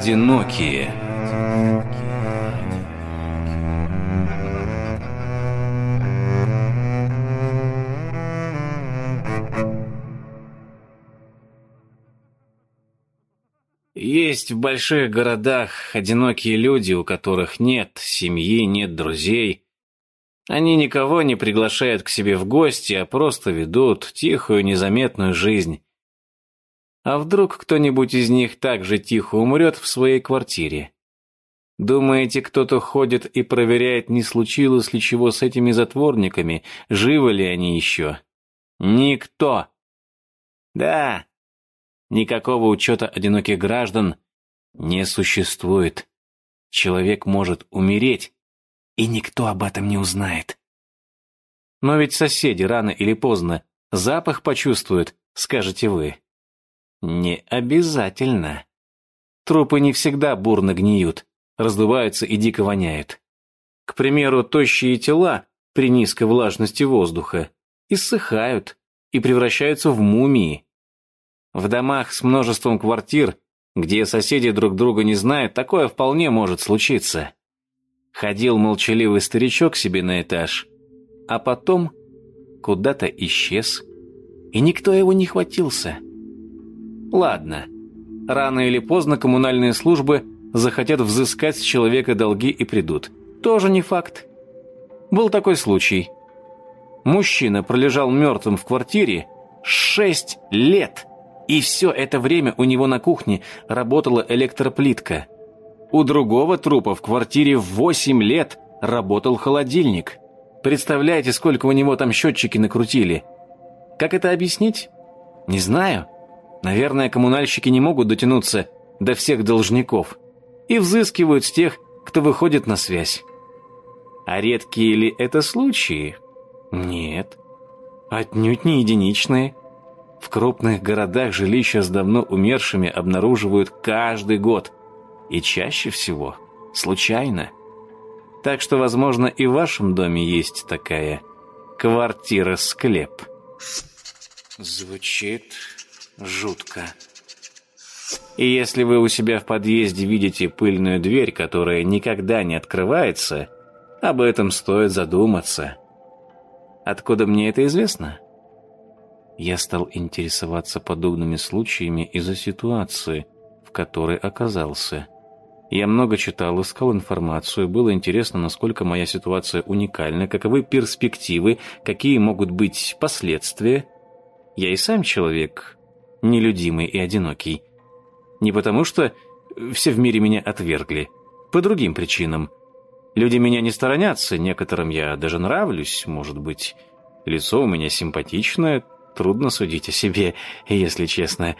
Одинокие. Есть в больших городах одинокие люди, у которых нет семьи, нет друзей. Они никого не приглашают к себе в гости, а просто ведут тихую, незаметную жизнь. А вдруг кто-нибудь из них так же тихо умрет в своей квартире? Думаете, кто-то ходит и проверяет, не случилось ли чего с этими затворниками, живы ли они еще? Никто. Да, никакого учета одиноких граждан не существует. Человек может умереть, и никто об этом не узнает. Но ведь соседи рано или поздно запах почувствуют, скажете вы. Не обязательно. Трупы не всегда бурно гниют, раздуваются и дико воняют. К примеру, тощие тела при низкой влажности воздуха иссыхают и превращаются в мумии. В домах с множеством квартир, где соседи друг друга не знают, такое вполне может случиться. Ходил молчаливый старичок себе на этаж, а потом куда-то исчез, и никто его не хватился. Ладно. Рано или поздно коммунальные службы захотят взыскать с человека долги и придут. Тоже не факт. Был такой случай. Мужчина пролежал мертвым в квартире шесть лет. И все это время у него на кухне работала электроплитка. У другого трупа в квартире восемь лет работал холодильник. Представляете, сколько у него там счетчики накрутили? Как это объяснить? Не знаю. Наверное, коммунальщики не могут дотянуться до всех должников и взыскивают с тех, кто выходит на связь. А редкие ли это случаи? Нет. Отнюдь не единичные. В крупных городах жилища с давно умершими обнаруживают каждый год. И чаще всего случайно. Так что, возможно, и в вашем доме есть такая квартира-склеп. Звучит жутко. И если вы у себя в подъезде видите пыльную дверь, которая никогда не открывается, об этом стоит задуматься. Откуда мне это известно? Я стал интересоваться подобными случаями из-за ситуации, в которой оказался. Я много читал, искал информацию, было интересно, насколько моя ситуация уникальна, каковы перспективы, какие могут быть последствия. Я и сам человек, нелюдимый и одинокий. Не потому, что все в мире меня отвергли, по другим причинам. Люди меня не сторонятся, некоторым я даже нравлюсь, может быть. Лицо у меня симпатичное, трудно судить о себе, если честно.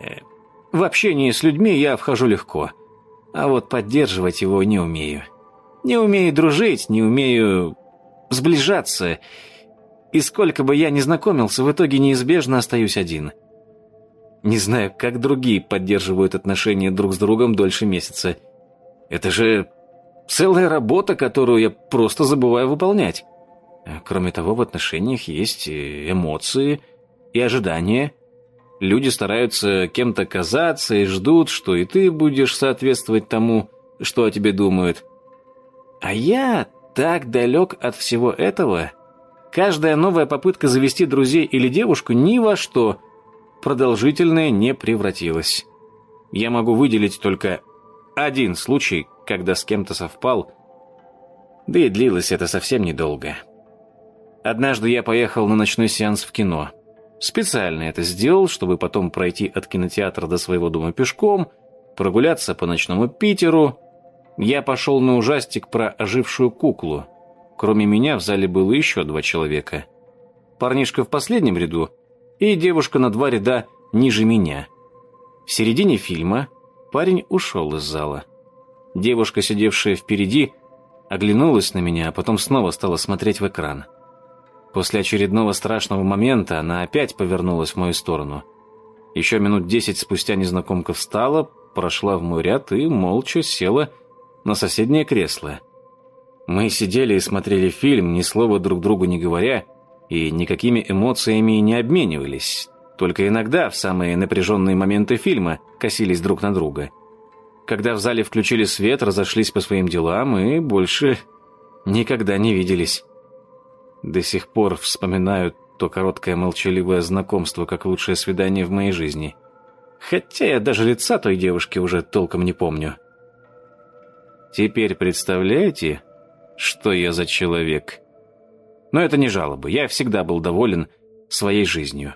Э, в общении с людьми я вхожу легко, а вот поддерживать его не умею. Не умею дружить, не умею сближаться, и сколько бы я ни знакомился, в итоге неизбежно остаюсь один – не знаю, как другие поддерживают отношения друг с другом дольше месяца. Это же целая работа, которую я просто забываю выполнять. А кроме того, в отношениях есть эмоции и ожидания. Люди стараются кем-то казаться и ждут, что и ты будешь соответствовать тому, что о тебе думают. А я так далек от всего этого. Каждая новая попытка завести друзей или девушку ни во что – продолжительное не превратилось. Я могу выделить только один случай, когда с кем-то совпал, да и длилось это совсем недолго. Однажды я поехал на ночной сеанс в кино. Специально это сделал, чтобы потом пройти от кинотеатра до своего дома пешком, прогуляться по ночному Питеру. Я пошел на ужастик про ожившую куклу. Кроме меня в зале было еще два человека. Парнишка в последнем ряду и девушка на два ряда ниже меня. В середине фильма парень ушел из зала. Девушка, сидевшая впереди, оглянулась на меня, а потом снова стала смотреть в экран. После очередного страшного момента она опять повернулась в мою сторону. Еще минут десять спустя незнакомка встала, прошла в мой ряд и молча села на соседнее кресло. Мы сидели и смотрели фильм, ни слова друг другу не говоря, и никакими эмоциями не обменивались, только иногда в самые напряженные моменты фильма косились друг на друга. когда в зале включили свет, разошлись по своим делам и больше никогда не виделись. До сих пор вспоминаю то короткое молчаливое знакомство как лучшее свидание в моей жизни. Хотя я даже лица той девушки уже толком не помню. Теперь представляете, что я за человек? Но это не жалобы, я всегда был доволен своей жизнью.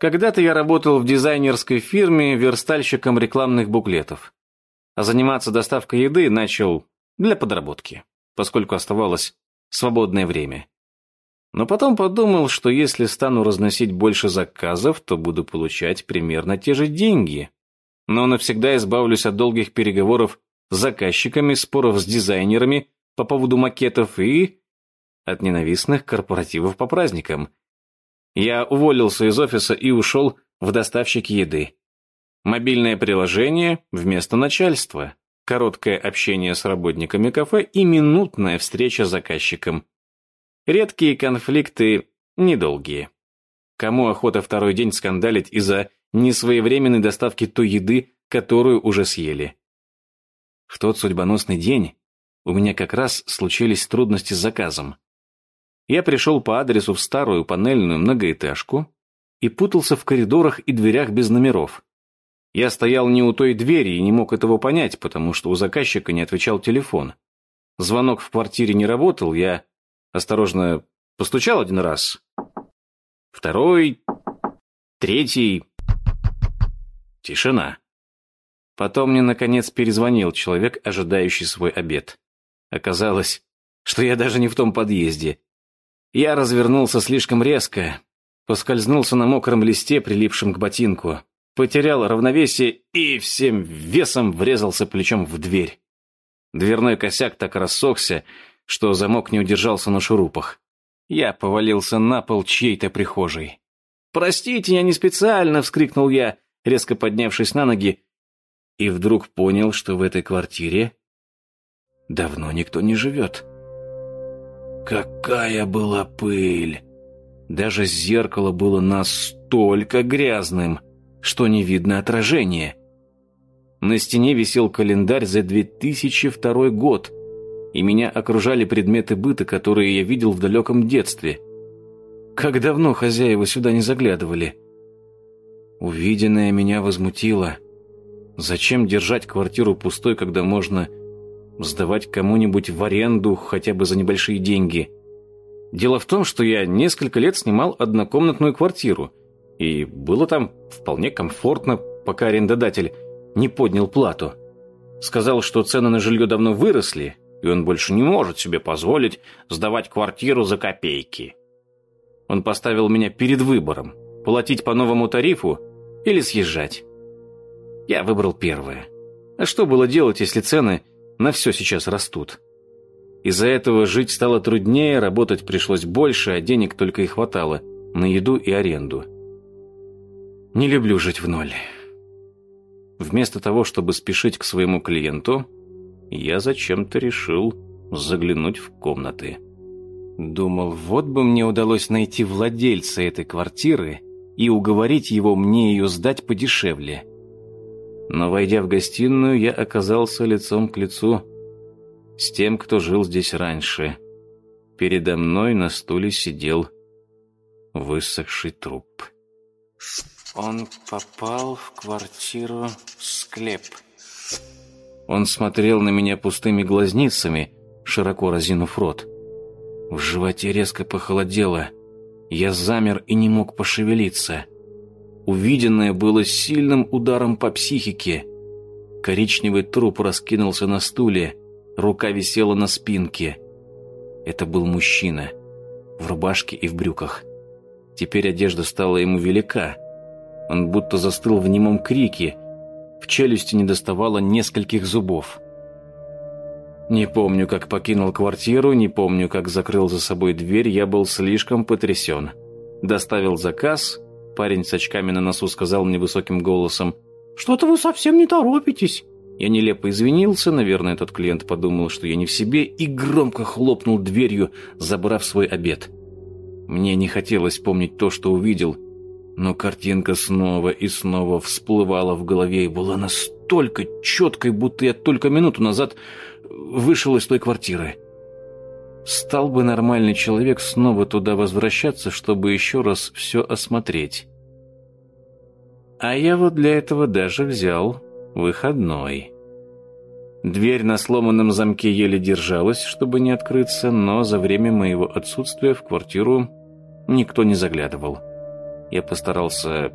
Когда-то я работал в дизайнерской фирме верстальщиком рекламных буклетов. А заниматься доставкой еды начал для подработки, поскольку оставалось свободное время. Но потом подумал, что если стану разносить больше заказов, то буду получать примерно те же деньги. Но навсегда избавлюсь от долгих переговоров с заказчиками, споров с дизайнерами по поводу макетов и от ненавистных корпоративов по праздникам – я уволился из офиса и ушел в доставщики еды. Мобильное приложение вместо начальства, короткое общение с работниками кафе и минутная встреча с заказчиком. Редкие конфликты недолгие. Кому охота второй день скандалить из-за несвоевременной доставки той еды, которую уже съели? В тот судьбоносный день у меня как раз случились трудности с заказом. Я пришел по адресу в старую панельную многоэтажку и путался в коридорах и дверях без номеров. Я стоял не у той двери и не мог этого понять, потому что у заказчика не отвечал телефон. Звонок в квартире не работал, я осторожно постучал один раз. Второй, третий. Тишина. Потом мне, наконец, перезвонил человек, ожидающий свой обед. Оказалось, что я даже не в том подъезде. Я развернулся слишком резко, поскользнулся на мокром листе, прилипшем к ботинку, потерял равновесие и всем весом врезался плечом в дверь. Дверной косяк так рассохся, что замок не удержался на шурупах. Я повалился на пол чьей-то прихожей. «Простите, я не специально!» — вскрикнул я, резко поднявшись на ноги, и вдруг понял, что в этой квартире давно никто не живет. Какая была пыль! Даже зеркало было настолько грязным, что не видно отражения. На стене висел календарь за 2002 год, и меня окружали предметы быта, которые я видел в далеком детстве. Как давно хозяева сюда не заглядывали. Увиденное меня возмутило. Зачем держать квартиру пустой, когда можно сдавать кому-нибудь в аренду хотя бы за небольшие деньги. Дело в том, что я несколько лет снимал однокомнатную квартиру, и было там вполне комфортно, пока арендодатель не поднял плату. Сказал, что цены на жилье давно выросли, и он больше не может себе позволить сдавать квартиру за копейки. Он поставил меня перед выбором – платить по новому тарифу или съезжать. Я выбрал первое. А что было делать, если цены на все сейчас растут. Из-за этого жить стало труднее, работать пришлось больше, а денег только и хватало на еду и аренду. Не люблю жить в ноль. Вместо того, чтобы спешить к своему клиенту, я зачем-то решил заглянуть в комнаты. Думал, вот бы мне удалось найти владельца этой квартиры и уговорить его мне ее сдать подешевле. Но, войдя в гостиную, я оказался лицом к лицу с тем, кто жил здесь раньше. Передо мной на стуле сидел высохший труп. Он попал в квартиру склеп. Он смотрел на меня пустыми глазницами, широко разинув рот. В животе резко похолодело. Я замер и не мог пошевелиться. Увиденное было сильным ударом по психике. Коричневый труп раскинулся на стуле, рука висела на спинке. Это был мужчина, в рубашке и в брюках. Теперь одежда стала ему велика. Он будто застыл в немом крике, в челюсти не доставало нескольких зубов. Не помню, как покинул квартиру, не помню, как закрыл за собой дверь, я был слишком потрясен. Доставил заказ, Парень с очками на носу сказал мне высоким голосом, «Что-то вы совсем не торопитесь». Я нелепо извинился, наверное, этот клиент подумал, что я не в себе, и громко хлопнул дверью, забрав свой обед. Мне не хотелось помнить то, что увидел, но картинка снова и снова всплывала в голове и была настолько четкой, будто я только минуту назад вышел из той квартиры. Стал бы нормальный человек снова туда возвращаться, чтобы еще раз все осмотреть. А я вот для этого даже взял выходной. Дверь на сломанном замке еле держалась, чтобы не открыться, но за время моего отсутствия в квартиру никто не заглядывал. Я постарался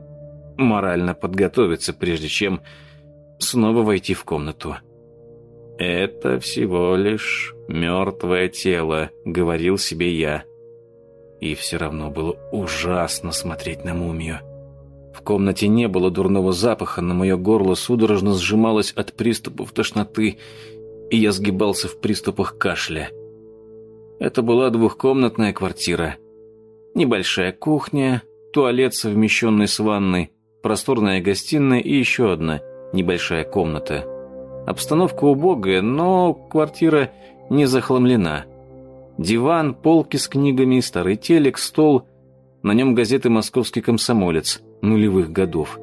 морально подготовиться, прежде чем снова войти в комнату. «Это всего лишь мертвое тело», — говорил себе я. И все равно было ужасно смотреть на мумию. В комнате не было дурного запаха, но мое горло судорожно сжималось от приступов тошноты, и я сгибался в приступах кашля. Это была двухкомнатная квартира. Небольшая кухня, туалет, совмещенный с ванной, просторная гостиная и еще одна небольшая комната. Обстановка убогая, но квартира не захламлена. Диван, полки с книгами, старый телек, стол. На нем газеты «Московский комсомолец» нулевых годов.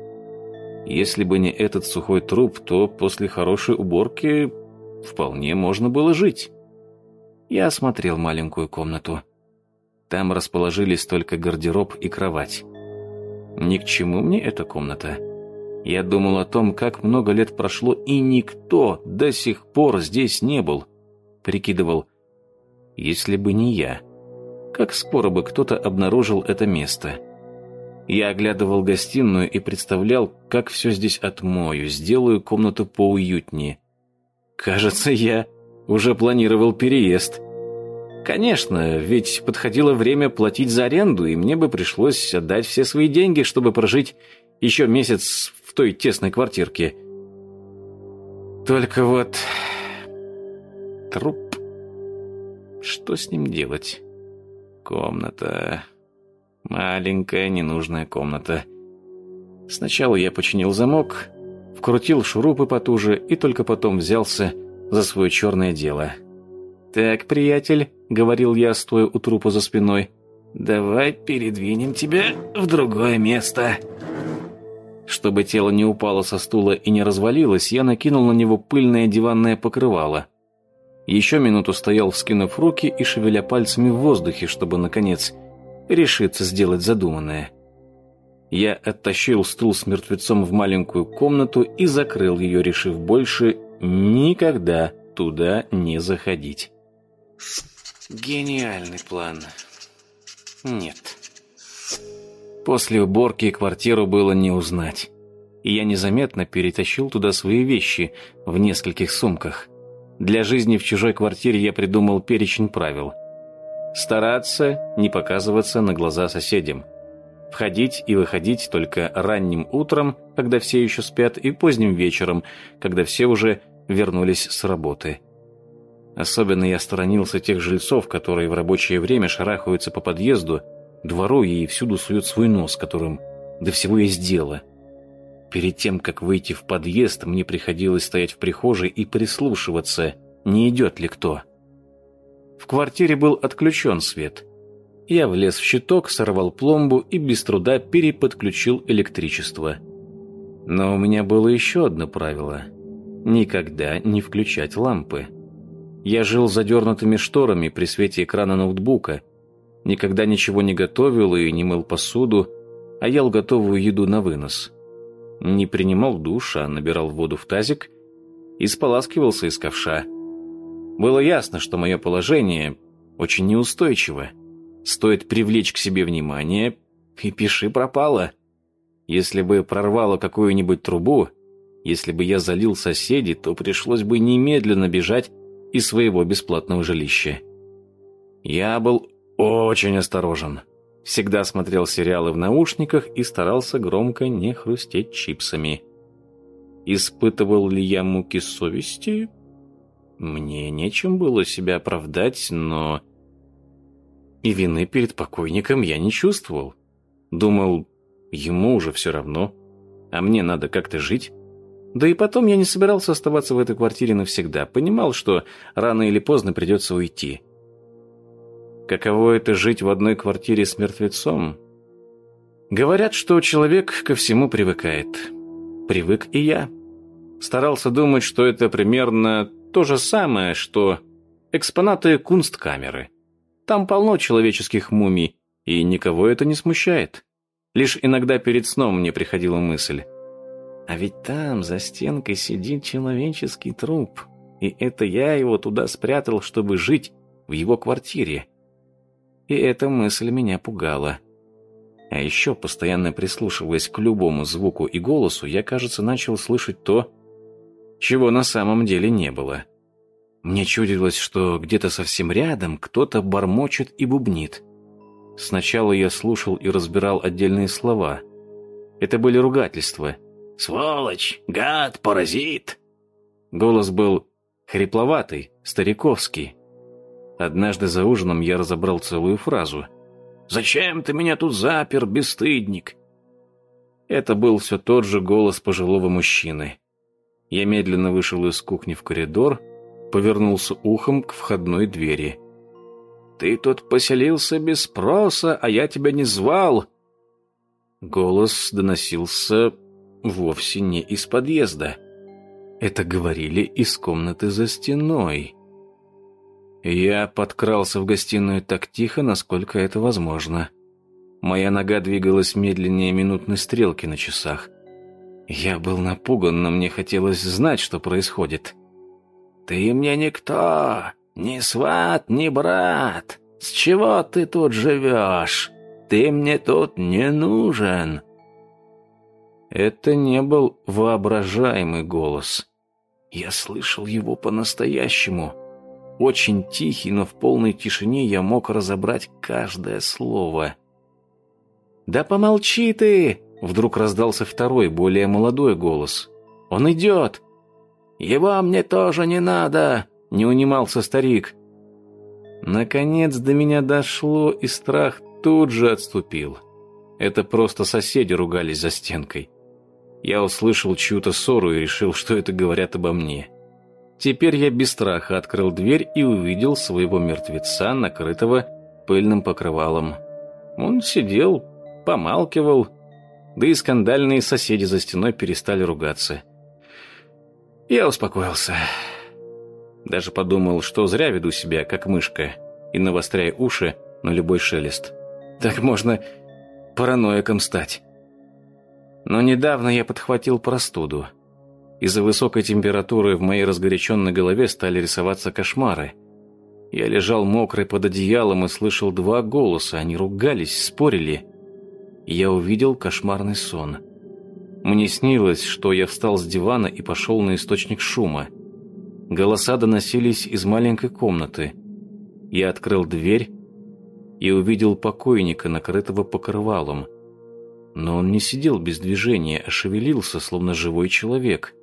Если бы не этот сухой труп, то после хорошей уборки вполне можно было жить. Я осмотрел маленькую комнату. Там расположились только гардероб и кровать. Ни к чему мне эта комната. Я думал о том, как много лет прошло, и никто до сих пор здесь не был. Прикидывал, если бы не я, как скоро бы кто-то обнаружил это место. Я оглядывал гостиную и представлял, как все здесь отмою, сделаю комнату поуютнее. Кажется, я уже планировал переезд. Конечно, ведь подходило время платить за аренду, и мне бы пришлось отдать все свои деньги, чтобы прожить еще месяц в той тесной квартирке. Только вот... Труп... Что с ним делать? Комната... Маленькая ненужная комната. Сначала я починил замок, вкрутил шурупы потуже и только потом взялся за свое черное дело. «Так, приятель», — говорил я, стоя у трупа за спиной, — «давай передвинем тебя в другое место». Чтобы тело не упало со стула и не развалилось, я накинул на него пыльное диванное покрывало. Еще минуту стоял, вскинув руки и шевеля пальцами в воздухе, чтобы, наконец, решиться сделать задуманное. Я оттащил стул с мертвецом в маленькую комнату и закрыл ее, решив больше никогда туда не заходить. Гениальный план. Нет. После уборки квартиру было не узнать. И я незаметно перетащил туда свои вещи в нескольких сумках. Для жизни в чужой квартире я придумал перечень правил. Стараться не показываться на глаза соседям. Входить и выходить только ранним утром, когда все еще спят, и поздним вечером, когда все уже вернулись с работы. Особенно я сторонился тех жильцов, которые в рабочее время шарахаются по подъезду, двору и всюду суют свой нос, которым до всего есть дело. Перед тем, как выйти в подъезд, мне приходилось стоять в прихожей и прислушиваться, не идет ли кто. В квартире был отключен свет. Я влез в щиток, сорвал пломбу и без труда переподключил электричество. Но у меня было еще одно правило – никогда не включать лампы. Я жил задернутыми шторами при свете экрана ноутбука, никогда ничего не готовил и не мыл посуду, а ел готовую еду на вынос. Не принимал душ, а набирал воду в тазик и споласкивался из ковша – было ясно, что мое положение очень неустойчиво. Стоит привлечь к себе внимание, и пиши пропало. Если бы прорвало какую-нибудь трубу, если бы я залил соседей, то пришлось бы немедленно бежать из своего бесплатного жилища. Я был очень осторожен. Всегда смотрел сериалы в наушниках и старался громко не хрустеть чипсами. Испытывал ли я муки совести? Мне нечем было себя оправдать, но... И вины перед покойником я не чувствовал. Думал, ему уже все равно, а мне надо как-то жить. Да и потом я не собирался оставаться в этой квартире навсегда. Понимал, что рано или поздно придется уйти. Каково это жить в одной квартире с мертвецом? Говорят, что человек ко всему привыкает. Привык и я. Старался думать, что это примерно то же самое, что экспонаты кунсткамеры. Там полно человеческих мумий, и никого это не смущает. Лишь иногда перед сном мне приходила мысль. А ведь там, за стенкой, сидит человеческий труп. И это я его туда спрятал, чтобы жить в его квартире. И эта мысль меня пугала. А еще, постоянно прислушиваясь к любому звуку и голосу, я, кажется, начал слышать то, чего на самом деле не было. Мне чудилось, что где-то совсем рядом кто-то бормочет и бубнит. Сначала я слушал и разбирал отдельные слова. Это были ругательства. «Сволочь! Гад! Паразит!» Голос был хрипловатый, стариковский. Однажды за ужином я разобрал целую фразу. «Зачем ты меня тут запер, бесстыдник?» Это был все тот же голос пожилого мужчины. Я медленно вышел из кухни в коридор, повернулся ухом к входной двери. «Ты тут поселился без спроса, а я тебя не звал!» Голос доносился вовсе не из подъезда. Это говорили из комнаты за стеной. Я подкрался в гостиную так тихо, насколько это возможно. Моя нога двигалась медленнее минутной стрелки на часах. Я был напуган, но мне хотелось знать, что происходит. «Ты мне никто!» «Ни сват, ни брат! С чего ты тут живешь? Ты мне тут не нужен!» Это не был воображаемый голос. Я слышал его по-настоящему. Очень тихий, но в полной тишине я мог разобрать каждое слово. «Да помолчи ты!» Вдруг раздался второй, более молодой голос. «Он идет!» «Его мне тоже не надо!» не унимался старик. Наконец до меня дошло, и страх тут же отступил. Это просто соседи ругались за стенкой. Я услышал чью-то ссору и решил, что это говорят обо мне. Теперь я без страха открыл дверь и увидел своего мертвеца, накрытого пыльным покрывалом. Он сидел, помалкивал, да и скандальные соседи за стеной перестали ругаться. Я успокоился. Даже подумал, что зря веду себя, как мышка, и навостряю уши на любой шелест. Так можно параноиком стать. Но недавно я подхватил простуду. Из-за высокой температуры в моей разгоряченной голове стали рисоваться кошмары. Я лежал мокрый под одеялом и слышал два голоса. Они ругались, спорили. Я увидел кошмарный сон. Мне снилось, что я встал с дивана и пошел на источник шума – Голоса доносились из маленькой комнаты. Я открыл дверь и увидел покойника, накрытого покрывалом. Но он не сидел без движения, а шевелился, словно живой человек.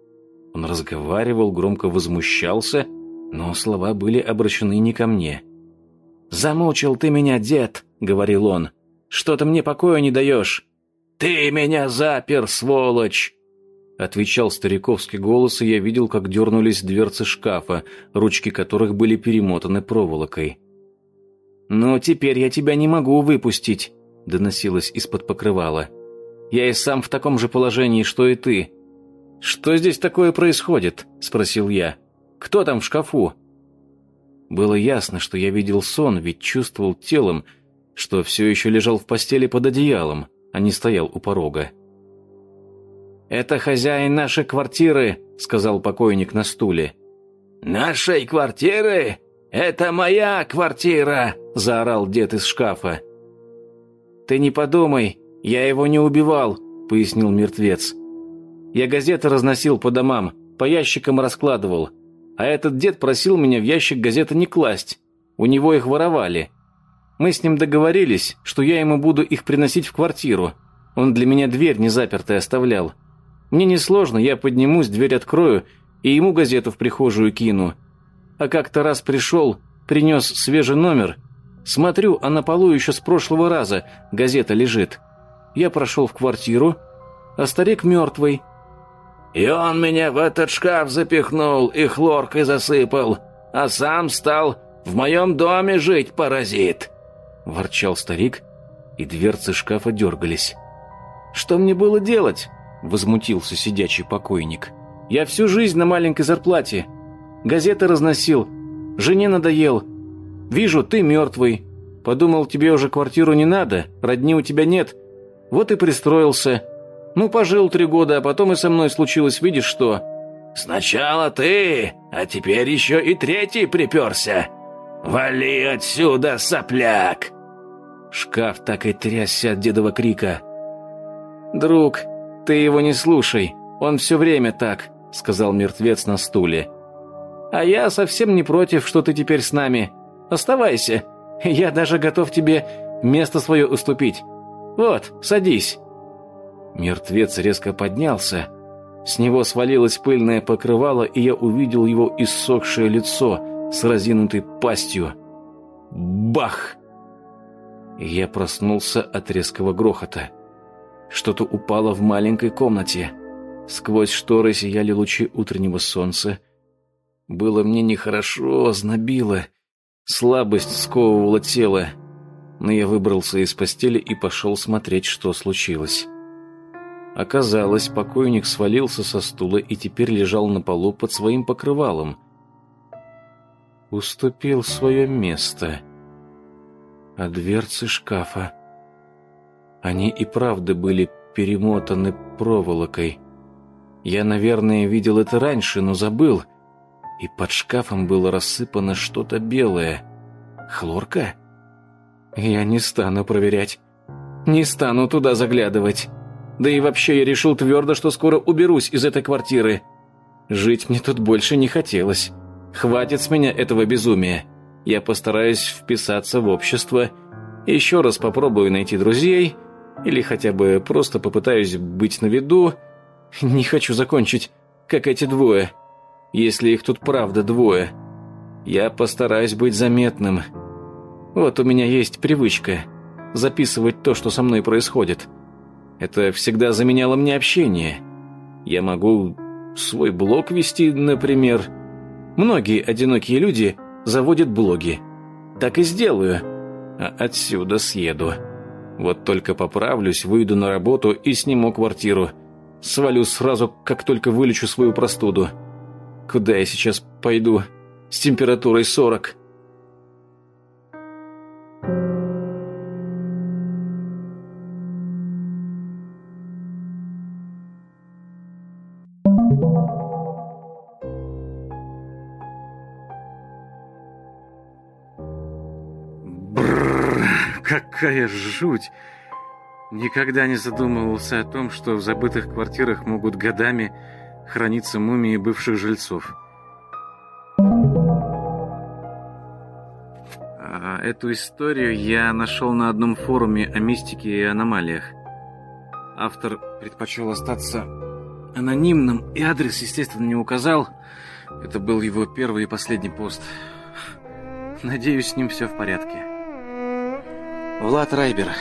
Он разговаривал, громко возмущался, но слова были обращены не ко мне. «Замучил ты меня, дед!» — говорил он. «Что ты мне покоя не даешь?» «Ты меня запер, сволочь!» Отвечал стариковский голос, и я видел, как дернулись дверцы шкафа, ручки которых были перемотаны проволокой. «Но теперь я тебя не могу выпустить», — доносилось из-под покрывала. «Я и сам в таком же положении, что и ты». «Что здесь такое происходит?» — спросил я. «Кто там в шкафу?» Было ясно, что я видел сон, ведь чувствовал телом, что все еще лежал в постели под одеялом, а не стоял у порога. «Это хозяин нашей квартиры», — сказал покойник на стуле. «Нашей квартиры? Это моя квартира!» — заорал дед из шкафа. «Ты не подумай, я его не убивал», — пояснил мертвец. «Я газеты разносил по домам, по ящикам раскладывал, а этот дед просил меня в ящик газеты не класть. У него их воровали. Мы с ним договорились, что я ему буду их приносить в квартиру. Он для меня дверь не запертой оставлял. Мне несложно, я поднимусь, дверь открою и ему газету в прихожую кину. А как-то раз пришел, принес свежий номер. Смотрю, а на полу еще с прошлого раза газета лежит. Я прошел в квартиру, а старик мертвый. И он меня в этот шкаф запихнул и хлоркой засыпал, а сам стал в моем доме жить, паразит. ворчал старик, и дверцы шкафа дергались. «Что мне было делать?» — возмутился сидячий покойник. «Я всю жизнь на маленькой зарплате. Газеты разносил. Жене надоел. Вижу, ты мертвый. Подумал, тебе уже квартиру не надо, родни у тебя нет. Вот и пристроился. Ну, пожил три года, а потом и со мной случилось, видишь что?» «Сначала ты, а теперь еще и третий приперся. Вали отсюда, сопляк!» Шкаф так и трясся от дедова крика. «Друг, ты его не слушай, он все время так», — сказал мертвец на стуле. «А я совсем не против, что ты теперь с нами. Оставайся, я даже готов тебе место свое уступить. Вот, садись». Мертвец резко поднялся. С него свалилось пыльное покрывало, и я увидел его иссохшее лицо с разинутой пастью. Бах! Я проснулся от резкого грохота. Что-то упало в маленькой комнате. Сквозь шторы сияли лучи утреннего солнца. Было мне нехорошо, знобило. Слабость сковывала тело. Но я выбрался из постели и пошел смотреть, что случилось. Оказалось, покойник свалился со стула и теперь лежал на полу под своим покрывалом. Уступил свое место. А дверцы шкафа они и правда были перемотаны проволокой. Я, наверное, видел это раньше, но забыл. И под шкафом было рассыпано что-то белое. Хлорка? Я не стану проверять. Не стану туда заглядывать. Да и вообще я решил твердо, что скоро уберусь из этой квартиры. Жить мне тут больше не хотелось. Хватит с меня этого безумия. Я постараюсь вписаться в общество, еще раз попробую найти друзей — или хотя бы просто попытаюсь быть на виду. Не хочу закончить, как эти двое. Если их тут правда двое. Я постараюсь быть заметным. Вот у меня есть привычка записывать то, что со мной происходит. Это всегда заменяло мне общение. Я могу свой блог вести, например. Многие одинокие люди заводят блоги. Так и сделаю. А отсюда съеду. Вот только поправлюсь, выйду на работу и сниму квартиру. Свалю сразу, как только вылечу свою простуду. Куда я сейчас пойду? С температурой 40. Какая жуть! Никогда не задумывался о том, что в забытых квартирах могут годами храниться мумии бывших жильцов. А эту историю я нашел на одном форуме о мистике и аномалиях. Автор предпочел остаться анонимным, и адрес, естественно, не указал. Это был его первый и последний пост. Надеюсь, с ним все в порядке. Влад Райбер,